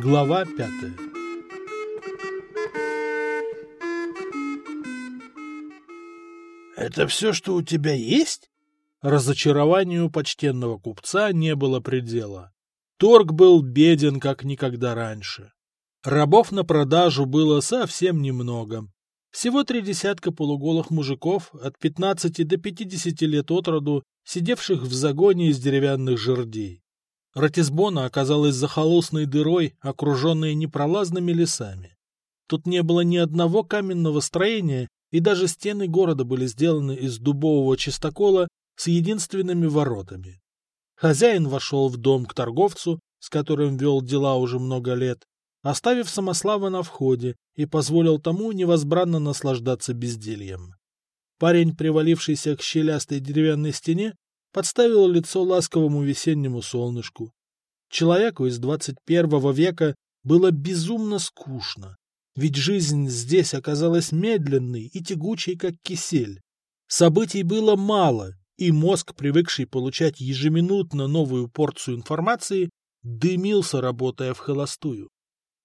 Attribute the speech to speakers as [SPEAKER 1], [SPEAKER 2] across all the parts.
[SPEAKER 1] Глава пятая
[SPEAKER 2] «Это все, что у тебя есть?»
[SPEAKER 1] Разочарованию почтенного купца не было предела. Торг был беден, как никогда раньше. Рабов на продажу было совсем немного. Всего три десятка полуголых мужиков от 15 до 50 лет от роду, сидевших в загоне из деревянных жердей. Ратисбона оказалась захолустной дырой, окруженной непролазными лесами. Тут не было ни одного каменного строения, и даже стены города были сделаны из дубового чистокола с единственными воротами. Хозяин вошел в дом к торговцу, с которым вел дела уже много лет, оставив Самослава на входе и позволил тому невозбранно наслаждаться бездельем. Парень, привалившийся к щелястой деревянной стене, подставил лицо ласковому весеннему солнышку. Человеку из двадцать первого века было безумно скучно, ведь жизнь здесь оказалась медленной и тягучей, как кисель. Событий было мало, и мозг, привыкший получать ежеминутно новую порцию информации, дымился, работая в холостую.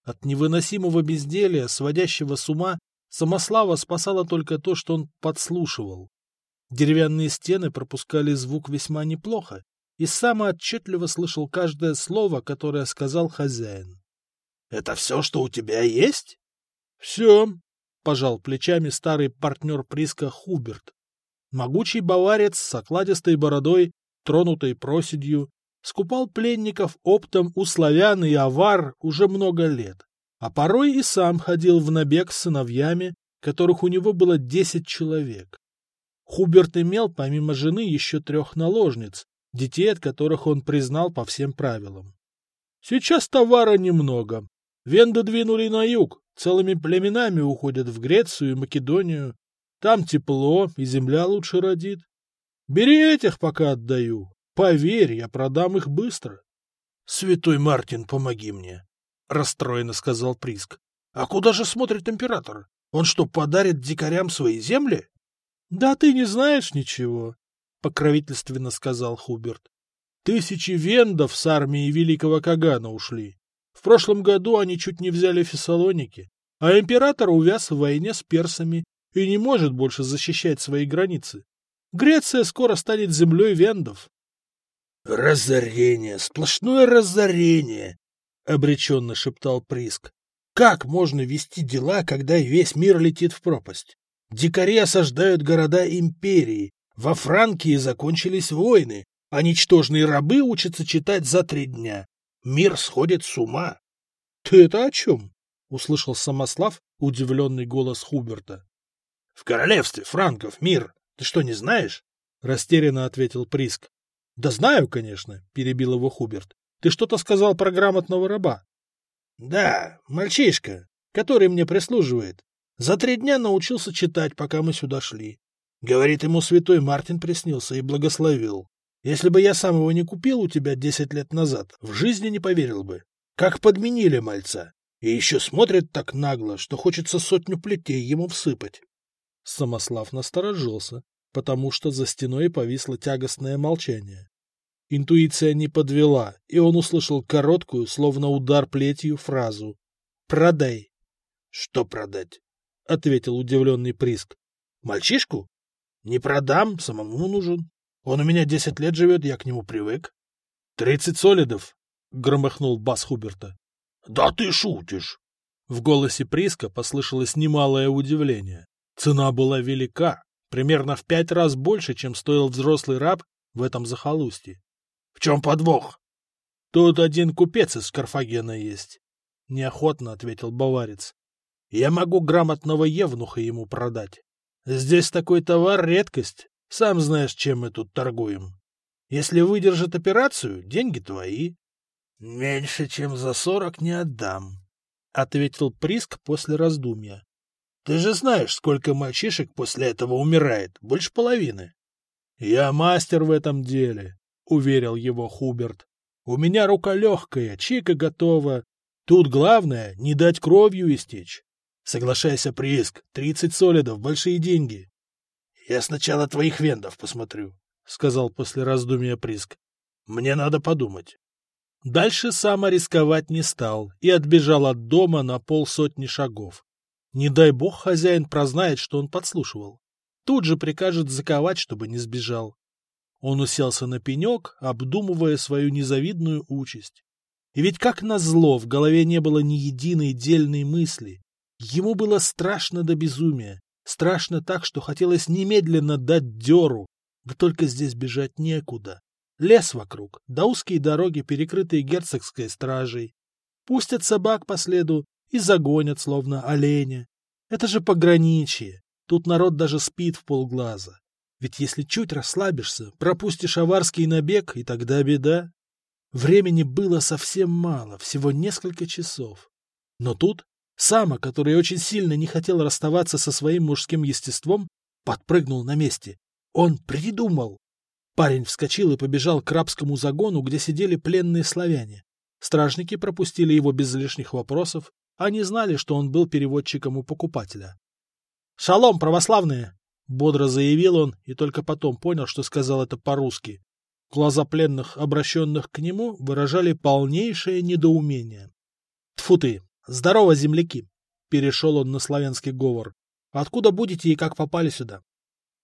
[SPEAKER 1] От невыносимого безделия, сводящего с ума, Самослава спасало только то, что он подслушивал. Деревянные стены пропускали звук весьма неплохо, и сам отчетливо слышал каждое слово, которое сказал хозяин.
[SPEAKER 2] — Это все, что у тебя есть?
[SPEAKER 1] — Все, — пожал плечами старый партнер приска Хуберт. Могучий баварец с окладистой бородой, тронутой проседью, скупал пленников оптом у славян и авар уже много лет, а порой и сам ходил в набег с сыновьями, которых у него было десять человек. Хуберт имел помимо жены еще трех наложниц, детей от которых он признал по всем правилам. Сейчас товара немного. Венды двинули на юг, целыми племенами уходят в Грецию и Македонию, там тепло, и земля лучше родит. Бери этих, пока отдаю. Поверь, я продам их быстро.
[SPEAKER 2] — Святой Мартин, помоги мне, — расстроенно сказал Приск. — А куда же смотрит император? Он что, подарит дикарям свои земли?
[SPEAKER 1] — Да ты не знаешь ничего, — покровительственно сказал Хуберт. Тысячи вендов с армией великого Кагана ушли. В прошлом году они чуть не взяли Фессалоники, а император увяз в войне с персами и не может больше защищать свои границы. Греция скоро станет землей вендов.
[SPEAKER 2] — Разорение, сплошное разорение! — обреченно шептал Приск. — Как можно вести дела, когда весь мир летит в пропасть? Дикари осаждают города империи, во Франкии закончились войны, а ничтожные рабы учатся читать за три дня. Мир сходит с ума.
[SPEAKER 1] — Ты это о чем? — услышал Самослав удивленный голос Хуберта.
[SPEAKER 2] — В королевстве франков мир. Ты что, не знаешь?
[SPEAKER 1] — растерянно ответил Приск. — Да знаю, конечно, — перебил его Хуберт. — Ты что-то сказал про грамотного раба.
[SPEAKER 2] — Да, мальчишка, который мне прислуживает. За три дня научился читать, пока мы сюда шли. Говорит, ему святой Мартин приснился и благословил. Если бы я сам его не купил у тебя десять лет назад, в жизни не поверил бы. Как подменили мальца. И еще смотрит так нагло, что хочется сотню плетей ему всыпать.
[SPEAKER 1] Самослав насторожился, потому что за стеной повисло тягостное молчание. Интуиция не подвела, и он услышал короткую, словно удар плетью, фразу «Продай».
[SPEAKER 2] «Что продать?»
[SPEAKER 1] — ответил удивленный Приск.
[SPEAKER 2] «Мальчишку? Не продам, самому нужен. Он у меня десять лет живет, я к нему привык».
[SPEAKER 1] «Тридцать солидов!» — громыхнул бас Хуберта.
[SPEAKER 2] «Да ты шутишь!»
[SPEAKER 1] В голосе Приска послышалось немалое удивление. Цена была велика, примерно в пять раз больше, чем стоил взрослый раб в этом захолустье.
[SPEAKER 2] — В чем подвох?
[SPEAKER 1] — Тут один купец из Карфагена есть, — неохотно ответил баварец. — Я могу грамотного евнуха ему продать. Здесь такой товар — редкость, сам знаешь, чем мы тут торгуем. Если выдержит операцию, деньги твои.
[SPEAKER 2] — Меньше, чем за сорок не отдам, —
[SPEAKER 1] ответил Приск после раздумья.
[SPEAKER 2] Ты же знаешь, сколько мальчишек после этого умирает, больше половины.
[SPEAKER 1] — Я мастер в этом деле, — уверил его Хуберт. — У меня рука легкая, чика готова. Тут главное — не дать кровью истечь. Соглашайся, прииск, тридцать солидов, большие деньги.
[SPEAKER 2] — Я сначала твоих вендов посмотрю, —
[SPEAKER 1] сказал после раздумья Приск.
[SPEAKER 2] Мне надо подумать.
[SPEAKER 1] Дальше Сама рисковать не стал и отбежал от дома на полсотни шагов. Не дай бог хозяин прознает, что он подслушивал. Тут же прикажет заковать, чтобы не сбежал. Он уселся на пенек, обдумывая свою незавидную участь. И ведь как назло в голове не было ни единой дельной мысли. Ему было страшно до безумия. Страшно так, что хотелось немедленно дать дёру. Да только здесь бежать некуда. Лес вокруг, да узкие дороги, перекрытые герцогской стражей. Пустят собак по следу и загонят, словно оленя. Это же пограничье. Тут народ даже спит в полглаза. Ведь если чуть расслабишься, пропустишь аварский набег, и тогда беда. Времени было совсем мало, всего несколько часов. Но тут Сама, который очень сильно не хотел расставаться со своим мужским естеством, подпрыгнул на месте. Он придумал! Парень вскочил и побежал к рабскому загону, где сидели пленные славяне. Стражники пропустили его без лишних вопросов, они знали, что он был переводчиком у покупателя. «Шалом, православные!» — бодро заявил он, и только потом понял, что сказал это по-русски. Глаза пленных, обращенных к нему, выражали полнейшее недоумение. «Тьфу ты! Здорово, земляки!» — перешел он на славянский говор. «Откуда будете и как попали сюда?»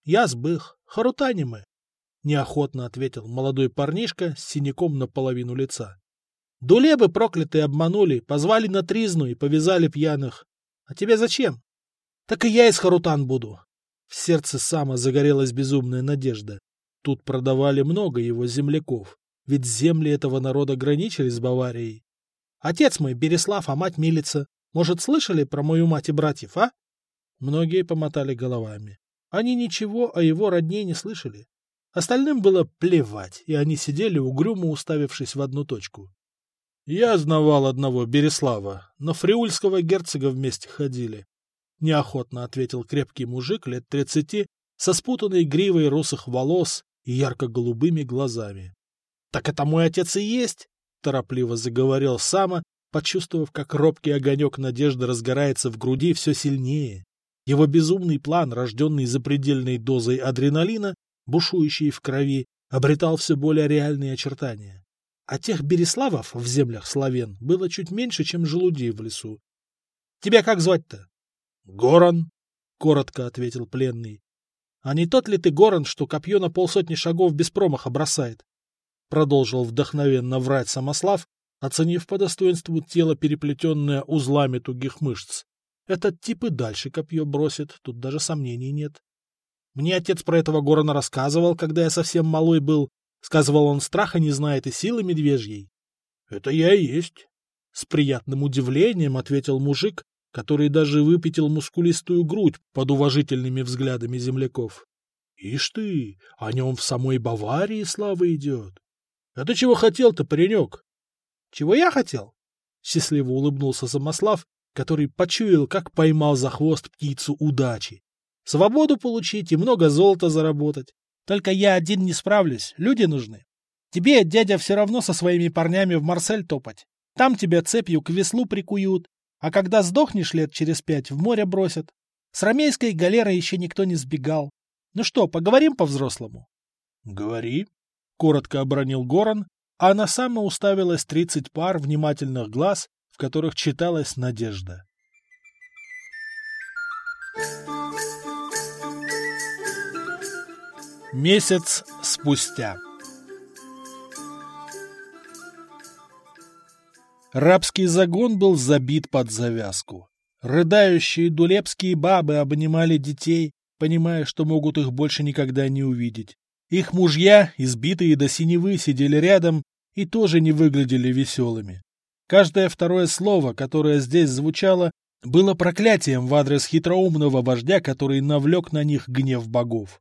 [SPEAKER 1] «Я сбых. Харутани мы!» — неохотно ответил молодой парнишка с синяком наполовину лица. «Дулебы проклятые обманули, позвали на тризну и повязали пьяных. А тебе зачем?» «Так и я из Харутан буду!» В сердце Сама загорелась безумная надежда. Тут продавали много его земляков, ведь земли этого народа граничили с Баварией. Отец мой Береслав, а мать Милица. Может, слышали про мою мать и братьев, а? Многие помотали головами. Они ничего о его родне не слышали. Остальным было плевать, и они сидели угрюмо уставившись в одну точку. Я знавал одного Береслава, но фриульского герцога вместе ходили. — неохотно ответил крепкий мужик лет тридцати со спутанной гривой русых волос и ярко-голубыми глазами. — Так это мой отец и есть! — торопливо заговорил Сама, почувствовав, как робкий огонек надежды разгорается в груди все сильнее. Его безумный план, рожденный запредельной дозой адреналина, бушующей в крови, обретал все более реальные очертания. А тех Береславов в землях славян было чуть меньше, чем желудей в лесу. — Тебя как звать-то? Горан, — коротко ответил пленный. — А не тот ли ты, Горан, что копье на полсотни шагов без промаха бросает? Продолжил вдохновенно врать Самослав, оценив по достоинству тело, переплетенное узлами тугих мышц. Этот тип и дальше копье бросит, тут даже сомнений нет. Мне отец про этого Горана рассказывал, когда я совсем малой был. Сказывал, он страха не знает и силы медвежьей. — Это я и есть. С приятным удивлением ответил мужик, который даже выпятил мускулистую грудь под уважительными взглядами земляков. Ишь ты, о нем в самой Баварии слава идет. А ты чего хотел-то, паренек? Чего я хотел? Счастливо улыбнулся Замослав, который почуял, как поймал за хвост птицу удачи. Свободу получить и много золота заработать. Только я один не справлюсь, люди нужны. Тебе, дядя, все равно со своими парнями в Марсель топать. Там тебя цепью к веслу прикуют, а когда сдохнешь лет через пять, в море бросят. С ромейской галеры еще никто не сбегал. Ну что, поговорим по-взрослому? — Говори, — коротко обронил Горан, а она сама уставилась тридцать пар внимательных глаз, в которых читалась надежда. Месяц спустя. Рабский загон был забит под завязку. Рыдающие дулепские бабы обнимали детей, понимая, что могут их больше никогда не увидеть. Их мужья, избитые до синевы, сидели рядом и тоже не выглядели веселыми. Каждое второе слово, которое здесь звучало, было проклятием в адрес хитроумного вождя, который навлек на них гнев богов.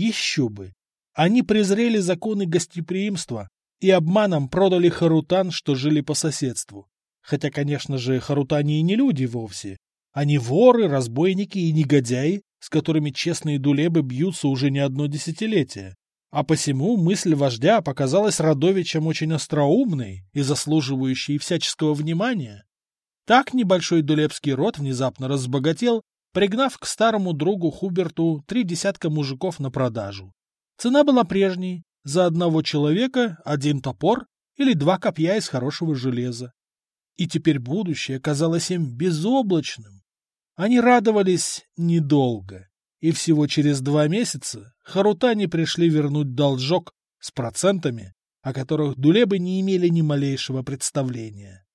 [SPEAKER 1] Еще бы! Они презрели законы гостеприимства, и обманом продали харутан, что жили по соседству. Хотя, конечно же, харутане и не люди вовсе. Они воры, разбойники и негодяи, с которыми честные дулебы бьются уже не одно десятилетие. А посему мысль вождя показалась Радовичем очень остроумной и заслуживающей всяческого внимания. Так небольшой дулебский род внезапно разбогател, пригнав к старому другу Хуберту три десятка мужиков на продажу. Цена была прежней за одного человека один топор или два копья из хорошего железа. И теперь будущее казалось им безоблачным. Они радовались недолго, и всего через два месяца Харутане пришли вернуть должок с процентами, о которых Дулебы не имели ни малейшего представления.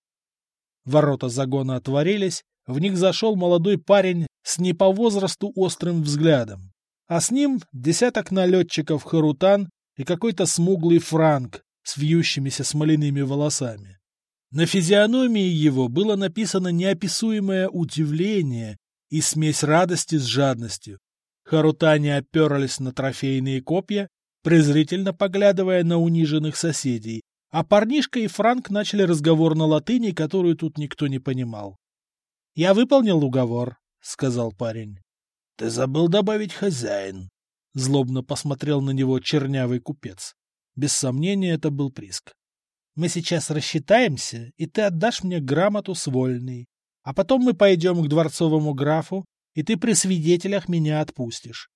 [SPEAKER 1] Ворота загона отворились, в них зашел молодой парень с не по возрасту острым взглядом, а с ним десяток налетчиков Харутан и какой-то смуглый франк с вьющимися смоляными волосами. На физиономии его было написано неописуемое удивление и смесь радости с жадностью. Харутане оперлись на трофейные копья, презрительно поглядывая на униженных соседей, а парнишка и Франк начали разговор на латыни, которую тут никто не понимал. — Я выполнил уговор, — сказал парень.
[SPEAKER 2] — Ты забыл добавить хозяин.
[SPEAKER 1] Злобно посмотрел на него чернявый купец. Без сомнения, это был Приск. Мы сейчас рассчитаемся, и ты отдашь мне грамоту с вольной. А потом мы пойдем к дворцовому графу, и ты при свидетелях меня отпустишь.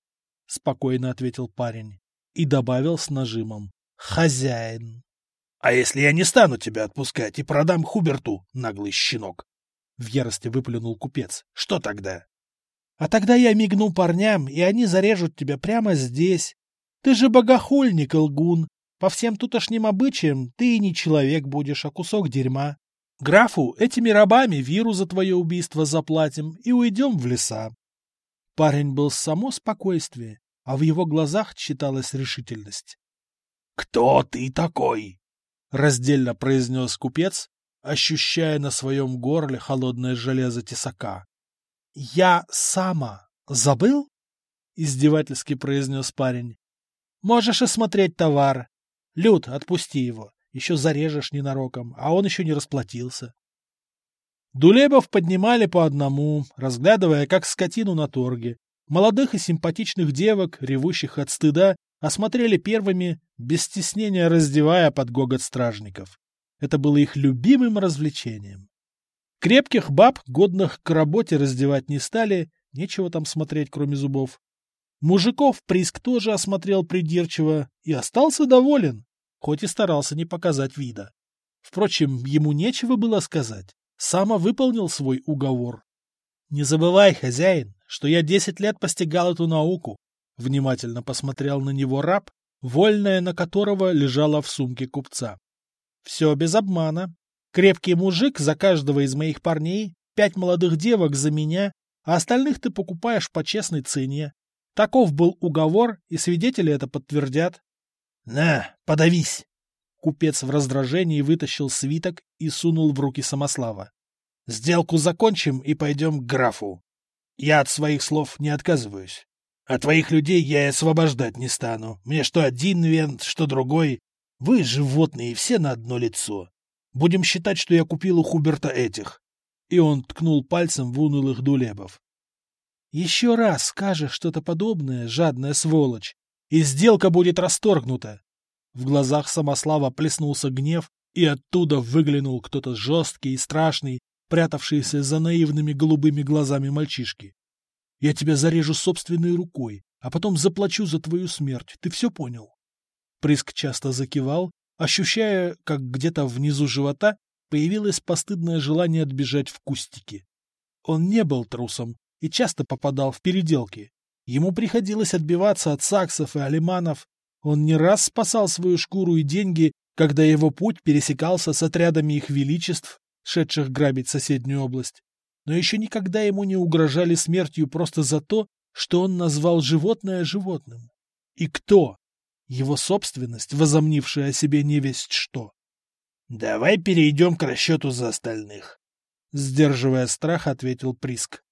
[SPEAKER 1] Спокойно ответил парень и добавил с нажимом. Хозяин.
[SPEAKER 2] — А если я не стану тебя отпускать и продам Хуберту, наглый щенок? В ярости выплюнул купец. — Что тогда?
[SPEAKER 1] — А тогда я мигну парням, и они зарежут тебя прямо здесь. Ты же богохульник, лгун. По всем тутошним обычаям ты и не человек будешь, а кусок дерьма. Графу этими рабами виру за твое убийство заплатим и уйдем в леса. Парень был само спокойствие, а в его глазах читалась решительность.
[SPEAKER 2] — Кто ты такой?
[SPEAKER 1] — раздельно произнес купец, ощущая на своем горле холодное железо тесака. — Я сама. Забыл? — издевательски произнес парень. — Можешь осмотреть товар. Люд, отпусти его. Еще зарежешь ненароком, а он еще не расплатился. Дулебов поднимали по одному, разглядывая, как скотину на торге. Молодых и симпатичных девок, ревущих от стыда, осмотрели первыми, без стеснения раздевая под гогот стражников. Это было их любимым развлечением. Крепких баб, годных к работе, раздевать не стали, нечего там смотреть, кроме зубов. Мужиков Приск тоже осмотрел придирчиво и остался доволен, хоть и старался не показать вида. Впрочем, ему нечего было сказать. Сама выполнил свой уговор. «Не забывай, хозяин, что я десять лет постигал эту науку», — внимательно посмотрел на него раб, вольная на которого лежала в сумке купца. «Все без обмана. Крепкий мужик за каждого из моих парней, пять молодых девок за меня, а остальных ты покупаешь по честной цене. Таков был уговор, и свидетели это подтвердят.
[SPEAKER 2] «На, подавись!»
[SPEAKER 1] Купец в раздражении вытащил свиток и сунул в руки Самослава. «Сделку закончим и пойдем к графу. Я от своих слов не отказываюсь. А твоих людей я и освобождать не стану. Мне что один вент, что другой. Вы, животные, все на одно лицо. Будем считать, что я купил у Хуберта этих». И он ткнул пальцем в унылых дулебов. «Еще раз скажешь что-то подобное, жадная сволочь, и сделка будет расторгнута. В глазах Самослава плеснулся гнев, и оттуда выглянул кто-то жесткий и страшный, прятавшийся за наивными голубыми глазами мальчишки. Я тебя зарежу собственной рукой, а потом заплачу за твою смерть. Ты все понял? Приск часто закивал, ощущая, как где-то внизу живота появилось постыдное желание отбежать в кустики. Он не был трусом и часто попадал в переделки, Ему приходилось отбиваться от саксов и алиманов. Он не раз спасал свою шкуру и деньги, когда его путь пересекался с отрядами их величеств, шедших грабить соседнюю область. Но еще никогда ему не угрожали смертью просто за то, что он назвал животное животным. И кто? Его собственность, возомнившая о себе невесть что.
[SPEAKER 2] «Давай перейдем к расчету за остальных», —
[SPEAKER 1] сдерживая страх, ответил Приск.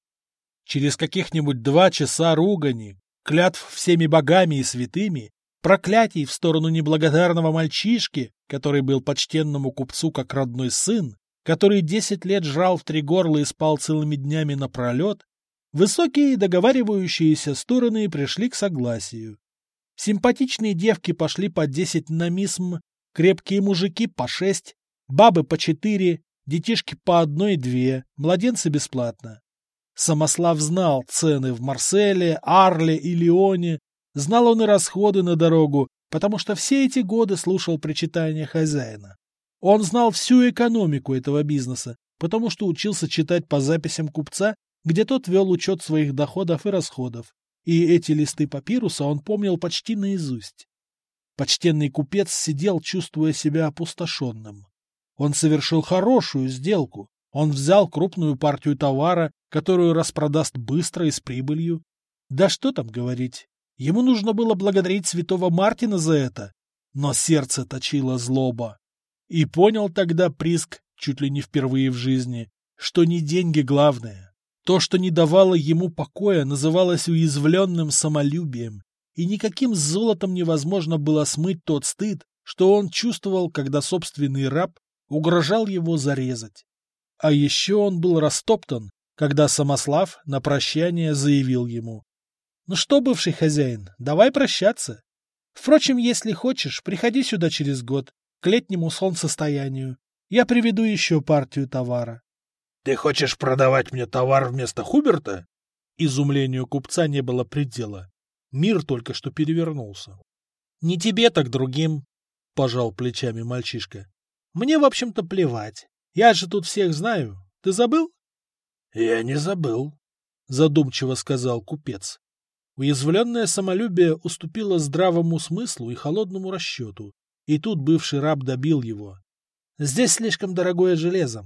[SPEAKER 1] Через каких-нибудь два часа ругани, клятв всеми богами и святыми, проклятий в сторону неблагодарного мальчишки, который был почтенному купцу как родной сын, который десять лет жрал в три горла и спал целыми днями напролет, высокие договаривающиеся стороны пришли к согласию. Симпатичные девки пошли по десять на мисм, крепкие мужики по шесть, бабы по четыре, детишки по одной-две, младенцы бесплатно. Самослав знал цены в Марселе, Арле и Лионе, знал он и расходы на дорогу, потому что все эти годы слушал причитания хозяина. Он знал всю экономику этого бизнеса, потому что учился читать по записям купца, где тот вел учет своих доходов и расходов, и эти листы папируса он помнил почти наизусть. Почтенный купец сидел, чувствуя себя опустошенным. Он совершил хорошую сделку. Он взял крупную партию товара, которую распродаст быстро и с прибылью. Да что там говорить. Ему нужно было благодарить святого Мартина за это. Но сердце точило злоба. И понял тогда Приск, чуть ли не впервые в жизни, что не деньги главное. То, что не давало ему покоя, называлось уязвленным самолюбием, и никаким золотом невозможно было смыть тот стыд, что он чувствовал, когда собственный раб угрожал его зарезать. А еще он был растоптан, когда Самослав на прощание заявил ему. «Ну что, бывший хозяин, давай прощаться. Впрочем, если хочешь, приходи сюда через год, к летнему солнцестоянию. Я приведу еще партию товара».
[SPEAKER 2] «Ты хочешь продавать мне товар вместо Хуберта?»
[SPEAKER 1] Изумлению купца не было предела. Мир только что перевернулся. — Не тебе, так другим, — пожал плечами мальчишка. — Мне, в общем-то, плевать. Я же тут всех знаю. Ты забыл?
[SPEAKER 2] — Я не забыл, —
[SPEAKER 1] задумчиво сказал купец. Уязвленное самолюбие уступило здравому смыслу и холодному расчету, и тут бывший раб добил его. — Здесь слишком дорогое железо.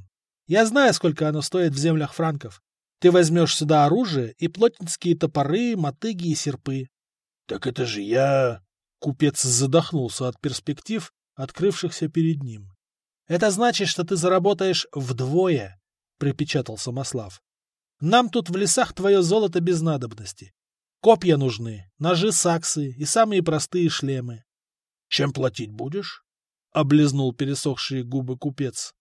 [SPEAKER 1] Я знаю, сколько оно стоит в землях франков. Ты возьмешь сюда оружие и плотницкие топоры, мотыги и серпы.
[SPEAKER 2] — Так это же я...
[SPEAKER 1] Купец задохнулся от перспектив, открывшихся перед ним. — Это значит, что ты заработаешь вдвое, — припечатал Самослав. — Нам тут в лесах твое золото без надобности. Копья нужны, ножи саксы и самые простые шлемы.
[SPEAKER 2] — Чем платить будешь?
[SPEAKER 1] — облизнул пересохшие губы купец. —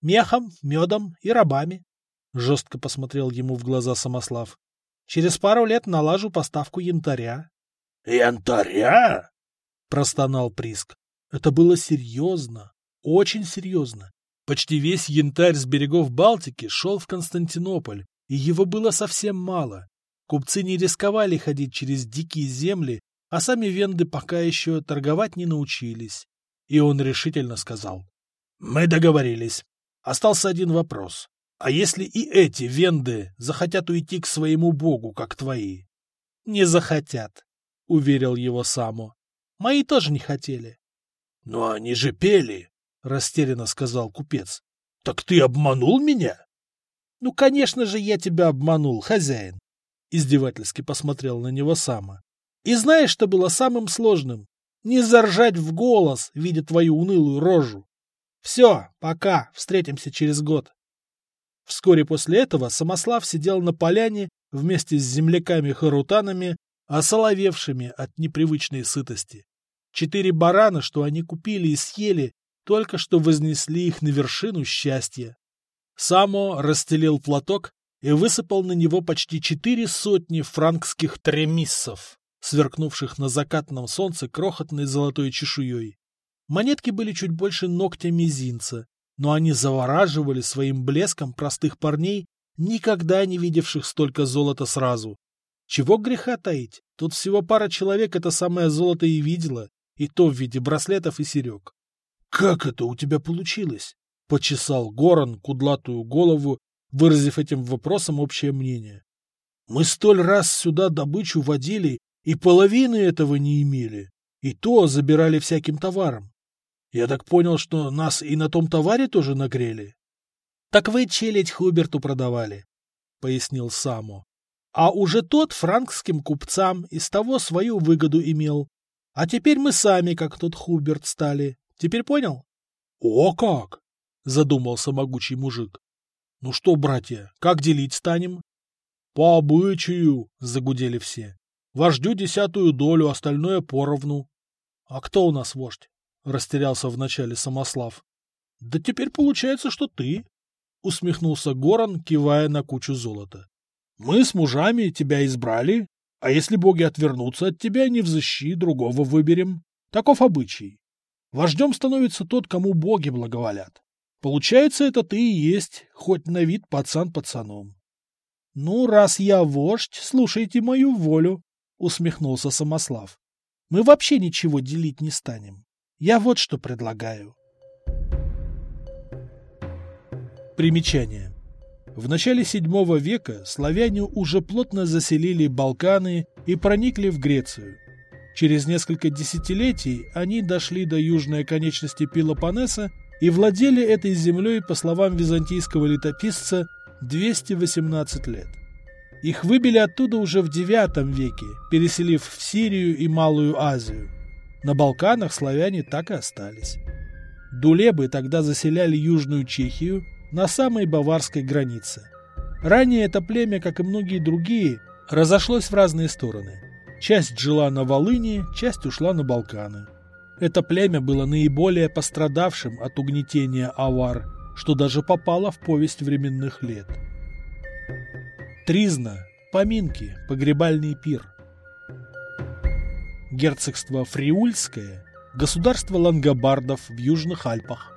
[SPEAKER 1] Мехом, медом и рабами. — жестко посмотрел ему в глаза Самослав. — Через пару лет налажу поставку янтаря.
[SPEAKER 2] — Янтаря?
[SPEAKER 1] — простонал Приск. Это было серьезно, очень серьезно. Почти весь янтарь с берегов Балтики шел в Константинополь, и его было совсем мало. Купцы не рисковали ходить через дикие земли, а сами венды пока еще торговать не научились. И он решительно сказал. — Мы договорились. Остался один вопрос. А если и эти венды захотят уйти к своему богу, как твои? — Не захотят, — уверил его Само. — Мои тоже не хотели.
[SPEAKER 2] — Но они же пели, — растерянно сказал купец. — Так ты обманул меня?
[SPEAKER 1] — Ну, конечно же, я тебя обманул, хозяин, — издевательски посмотрел на него Само. — И знаешь, что было самым сложным? Не заржать в голос, видя твою унылую рожу. Все, пока, встретимся через год. Вскоре после этого Самослав сидел на поляне вместе с земляками-харутанами, осоловевшими от непривычной сытости. Четыре барана, что они купили и съели, только что вознесли их на вершину счастья. Само расстелил платок и высыпал на него почти четыре сотни франкских тремиссов, сверкнувших на закатном солнце крохотной золотой чешуей. Монетки были чуть больше ногтя мизинца, но они завораживали своим блеском простых парней, никогда не видевших столько золота сразу. Чего греха таить, тут всего пара человек это самое золото и видела, и то в виде браслетов и серег. — Как это у тебя получилось? — почесал Горан кудлатую голову, выразив этим вопросом общее мнение. — Мы столь раз сюда добычу водили, и половины этого не имели, и то забирали всяким товаром. Я так понял, что нас и на том товаре тоже нагрели? — Так вы челядь Хуберту продавали, — пояснил Само. — А уже тот франкским купцам из того свою выгоду имел. А теперь мы сами, как тот Хуберт, стали. Теперь понял? — О как! — задумался могучий мужик. — Ну что, братья, как делить станем? — По обычаю, — загудели все. — Вождю десятую долю, остальное поровну. — А кто у нас вождь? Растерялся вначале Самослав. — Да теперь получается, что ты, — усмехнулся Горан, кивая на кучу золота. — Мы с мужами тебя избрали, а если боги отвернутся от тебя, не взыщи, другого выберем. Таков обычай. Вождем становится тот, кому боги благоволят. Получается, это ты и есть, хоть на вид пацан пацаном. — Ну, раз я вождь, слушайте мою волю, — усмехнулся Самослав.
[SPEAKER 2] Мы вообще ничего делить не станем. Я вот что предлагаю.
[SPEAKER 1] Примечание. В начале VII века славяне уже плотно заселили Балканы и проникли в Грецию. Через несколько десятилетий они дошли до южной оконечности Пелопоннеса и владели этой землей, по словам византийского летописца, 218 лет. Их выбили оттуда уже в IX веке, переселив в Сирию и Малую Азию. На Балканах славяне так и остались. Дулебы тогда заселяли Южную Чехию на самой баварской границе. Ранее это племя, как и многие другие, разошлось в разные стороны. Часть жила на Волыни, часть ушла на Балканы. Это племя было наиболее пострадавшим от угнетения авар, что даже попало в повесть временных лет. Тризна, поминки, погребальный пир. Герцогство Фриульское, государство лангобардов в Южных Альпах.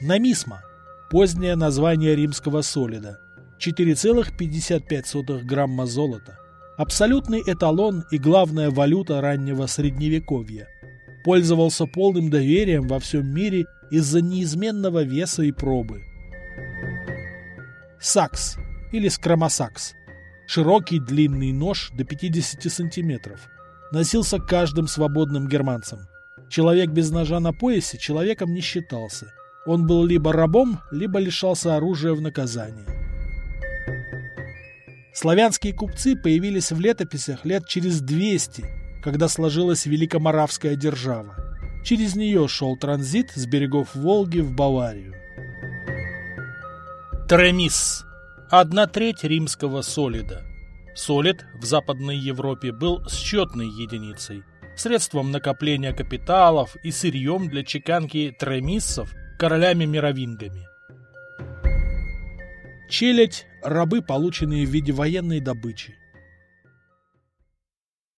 [SPEAKER 1] Намисма, позднее название римского солида, 4,55 грамма золота. Абсолютный эталон и главная валюта раннего средневековья. Пользовался полным доверием во всем мире из-за неизменного веса и пробы. Сакс или скромосакс. Широкий длинный нож до 50 сантиметров. Носился каждым свободным германцем. Человек без ножа на поясе человеком не считался. Он был либо рабом, либо лишался оружия в наказание. Славянские купцы появились в летописях лет через 200, когда сложилась Великоморавская держава. Через нее шел транзит с берегов Волги в Баварию. Тремис – одна треть римского солида. Солид в Западной Европе был счетной единицей, средством накопления капиталов и сырьем для чеканки тремиссов королями-мировингами. Челядь – рабы, полученные в виде военной добычи.